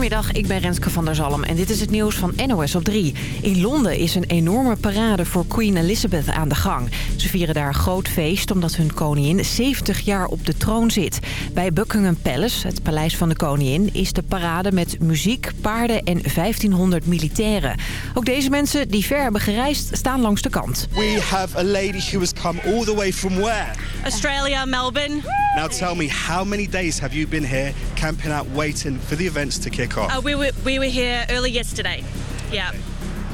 Goedemiddag, ik ben Renske van der Zalm en dit is het nieuws van NOS op 3. In Londen is een enorme parade voor Queen Elizabeth aan de gang. Ze vieren daar een groot feest omdat hun koningin 70 jaar op de troon zit. Bij Buckingham Palace, het paleis van de koningin, is de parade met muziek, paarden en 1500 militairen. Ook deze mensen die ver hebben gereisd staan langs de kant. We have a lady who has come all the way from where? Australia, Melbourne. Now tell me, how many days have you been here camping out waiting for the events to kick off? Uh, we, were, we were here early yesterday. Yeah.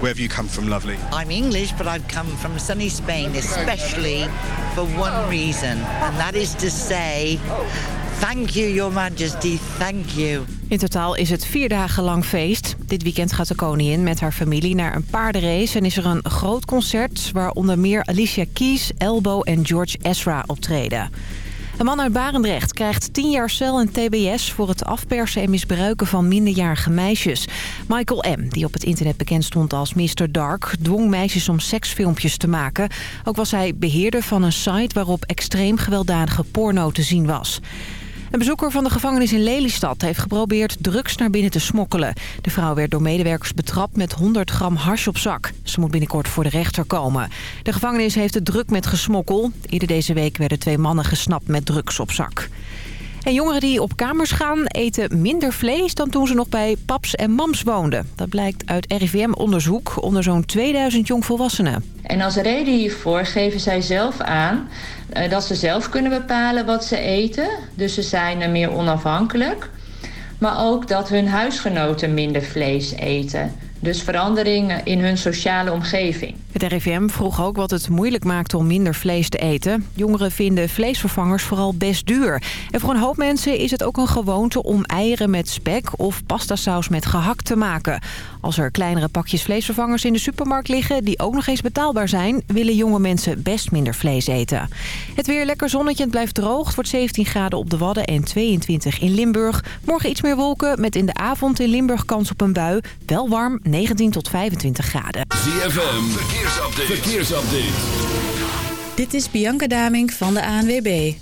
Where have you come from, lovely? I'm English, but I've come from sunny Spain, especially for one reason, and that is to say, thank you, Your Majesty, thank you. In totaal is het vier dagen lang feest. Dit weekend gaat de koningin met haar familie naar een paardenrace... en is er een groot concert waar onder meer Alicia Keys, Elbow en George Ezra optreden. Een man uit Barendrecht krijgt 10 jaar cel en tbs... voor het afpersen en misbruiken van minderjarige meisjes. Michael M., die op het internet bekend stond als Mr. Dark... dwong meisjes om seksfilmpjes te maken. Ook was hij beheerder van een site waarop extreem gewelddadige porno te zien was. Een bezoeker van de gevangenis in Lelystad heeft geprobeerd drugs naar binnen te smokkelen. De vrouw werd door medewerkers betrapt met 100 gram hash op zak. Ze moet binnenkort voor de rechter komen. De gevangenis heeft het druk met gesmokkel. Eerder deze week werden twee mannen gesnapt met drugs op zak. En jongeren die op kamers gaan eten minder vlees dan toen ze nog bij paps en mams woonden. Dat blijkt uit RIVM-onderzoek onder zo'n 2000 jongvolwassenen. En als reden hiervoor geven zij zelf aan dat ze zelf kunnen bepalen wat ze eten. Dus ze zijn er meer onafhankelijk. Maar ook dat hun huisgenoten minder vlees eten. Dus veranderingen in hun sociale omgeving. Het RIVM vroeg ook wat het moeilijk maakt om minder vlees te eten. Jongeren vinden vleesvervangers vooral best duur. En voor een hoop mensen is het ook een gewoonte om eieren met spek of pastasaus met gehakt te maken. Als er kleinere pakjes vleesvervangers in de supermarkt liggen die ook nog eens betaalbaar zijn, willen jonge mensen best minder vlees eten. Het weer lekker zonnetje, het blijft droog. Het wordt 17 graden op de Wadden en 22 in Limburg. Morgen iets meer wolken met in de avond in Limburg kans op een bui. Wel warm, 19 tot 25 graden. Verkeersupdate. Dit is Bianca Damink van de ANWB.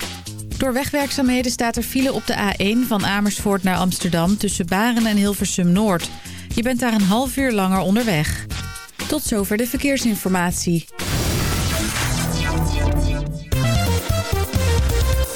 Door wegwerkzaamheden staat er file op de A1 van Amersfoort naar Amsterdam... tussen Baren en Hilversum Noord. Je bent daar een half uur langer onderweg. Tot zover de verkeersinformatie.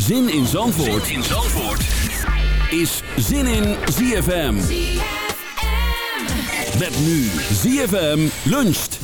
Zin in Zandvoort, zin in Zandvoort. is Zin in ZFM. Met nu ZFM luncht.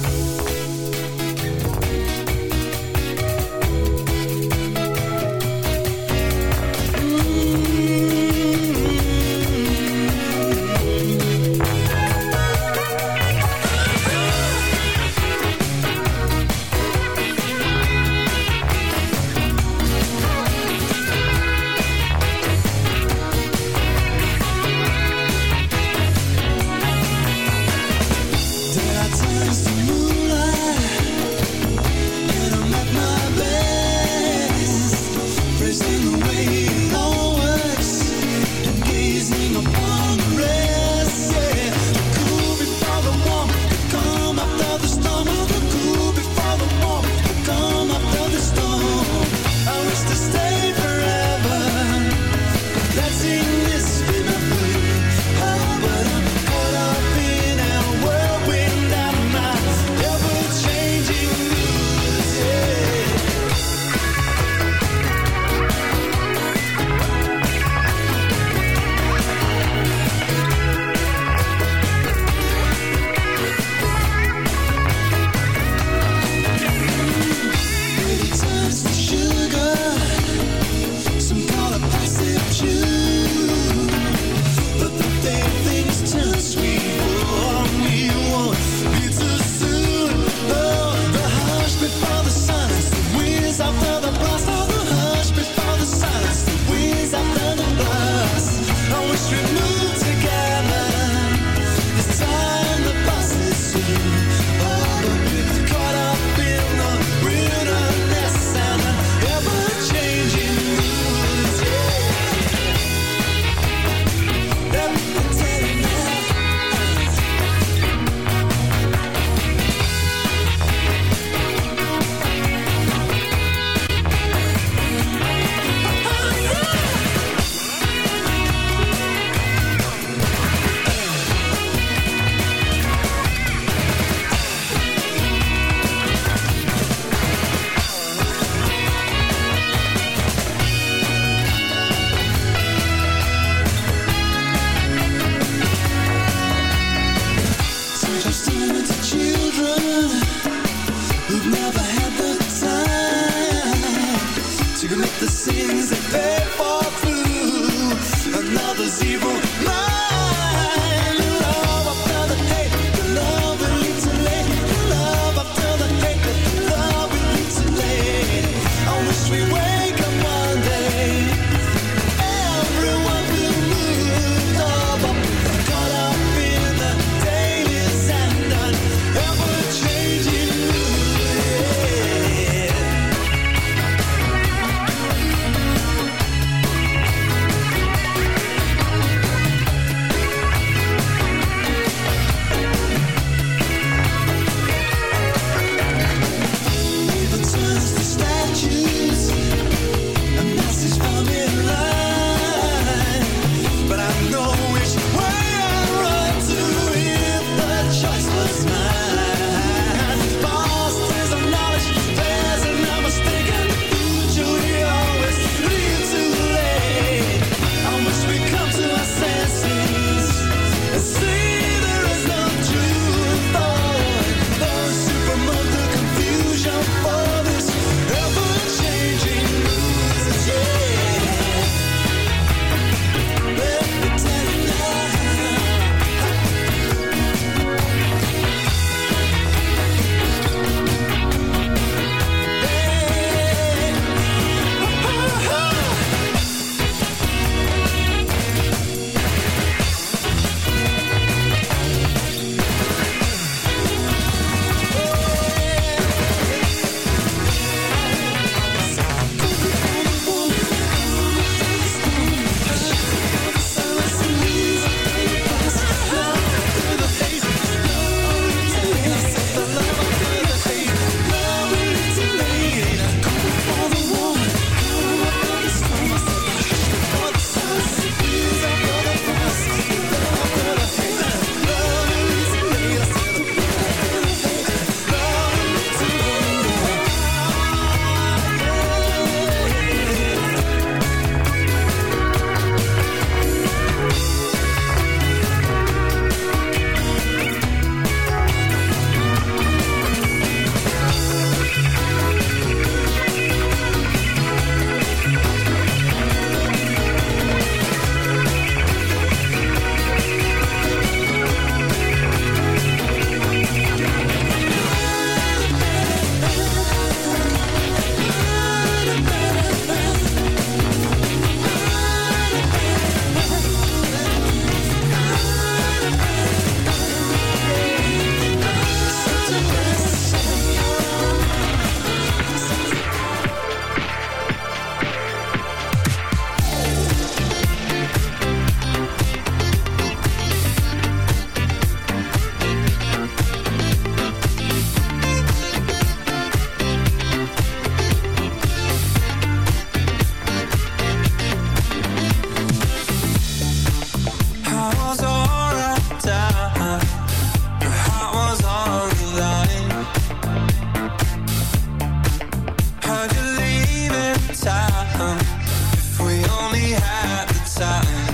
have the time.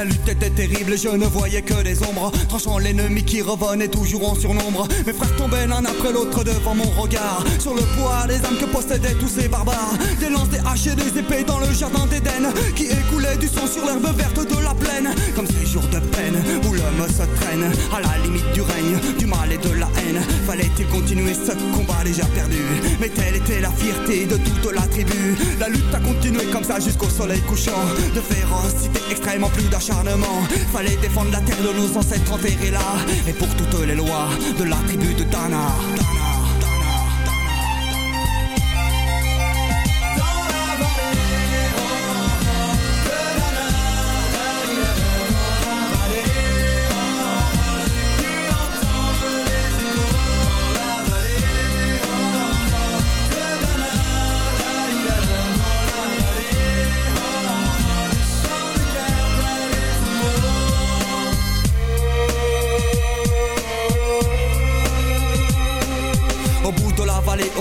La lutte était terrible je ne voyais que des ombres. Tranchant l'ennemi qui revenait toujours en surnombre tombaient l'un après l'autre devant mon regard. Sur le poids des âmes que possédaient tous ces barbares. Des lances, des haches et des épées dans le jardin d'Éden Qui écoulait du sang sur l'herbe verte de la plaine. Comme ces jours de peine où l'homme se traîne À la limite du règne, du mal et de la haine. Fallait-il continuer ce combat déjà perdu? Mais telle était la fierté de toute la tribu. La lutte a continué comme ça jusqu'au soleil couchant. De férocité extrêmement plus d'acharnement. Fallait défendre la terre de nos ancêtres enterrés là. Et pour toutes les lois de la tribu de Dana Havana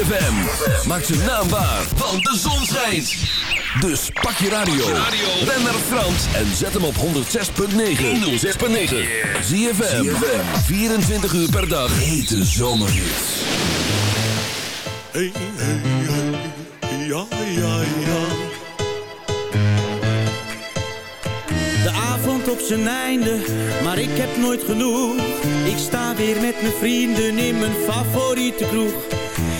ZFM, maak zijn naam waar, want de zon schijnt. Dus pak je radio, ren naar Frans en zet hem op 106.9. 106.9. ZFM, 24 uur per dag, hete zomerhits. Hey, hey, hey, ja, ja, ja. De avond op zijn einde, maar ik heb nooit genoeg. Ik sta weer met mijn vrienden in mijn favoriete kroeg.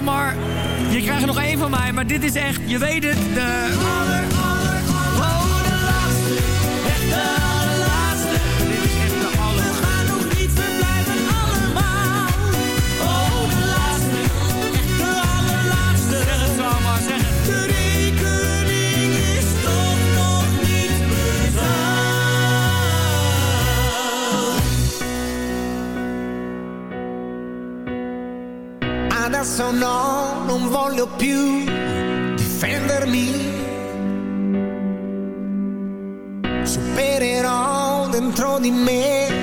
Ammar, je krijgt er nog één van mij, maar dit is echt, je weet het, de no, non voglio più difendermi. Supererò dentro di me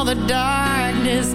all the darkness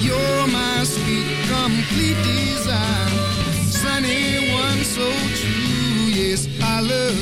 You're my sweet, complete design. Sunny one, so true. Yes, I love.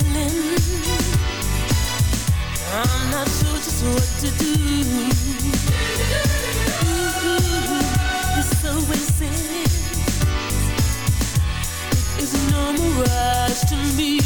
I'm not sure just what to do. It's It's no mirage to me.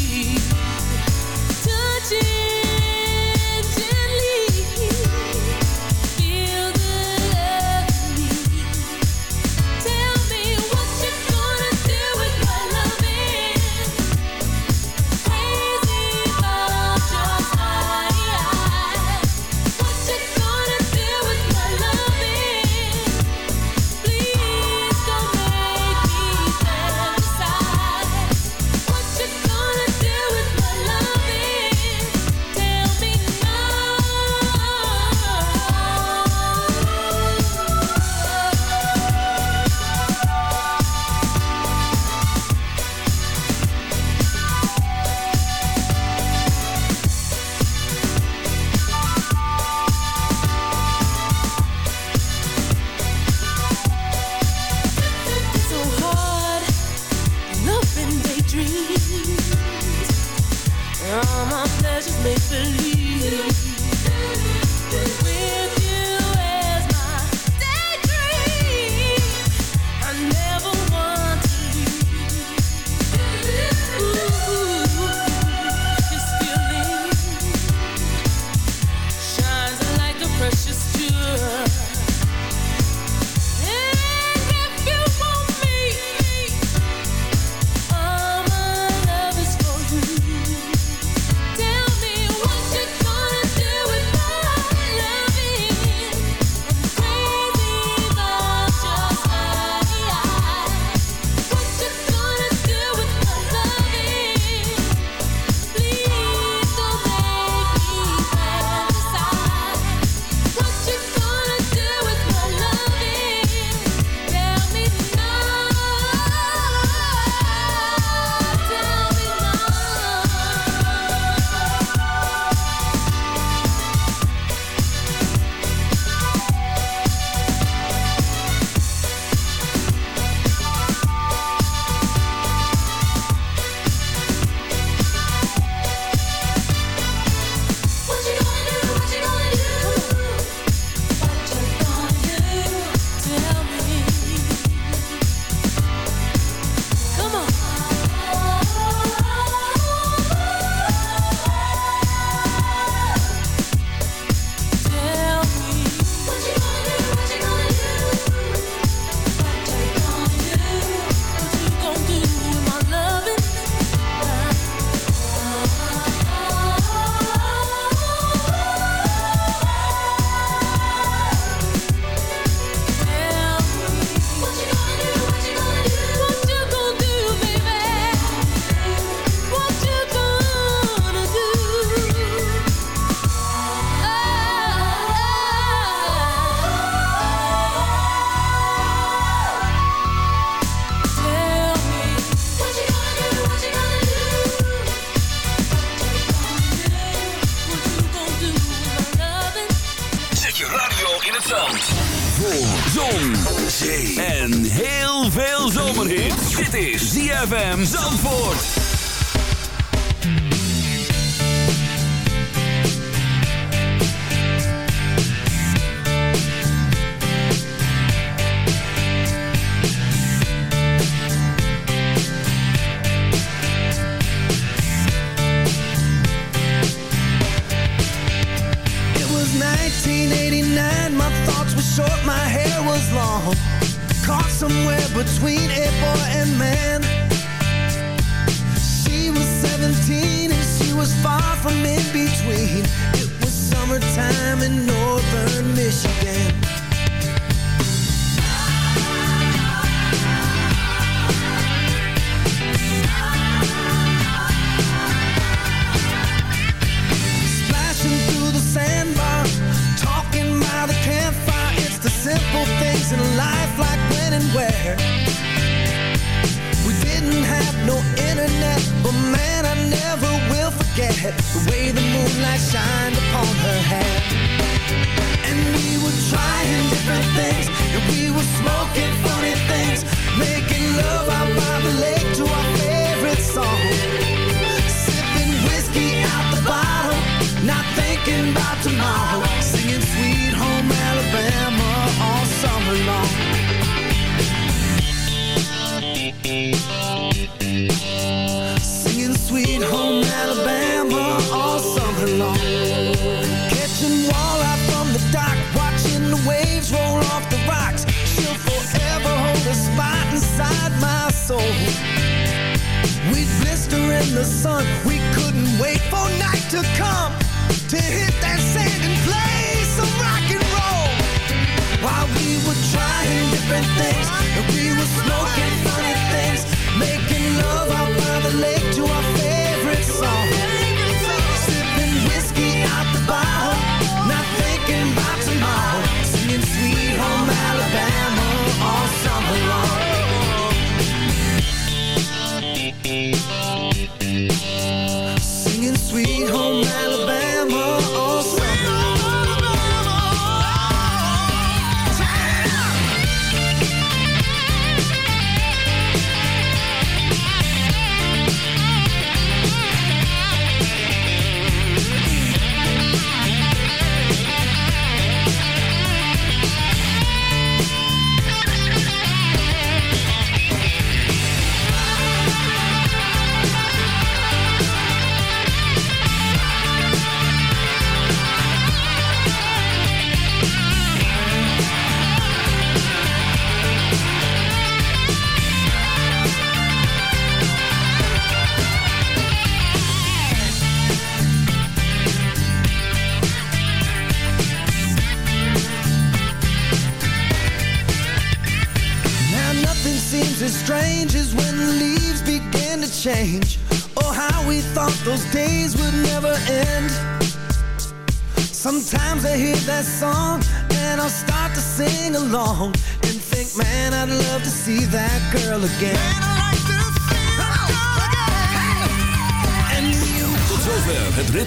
Different things, and we were smoking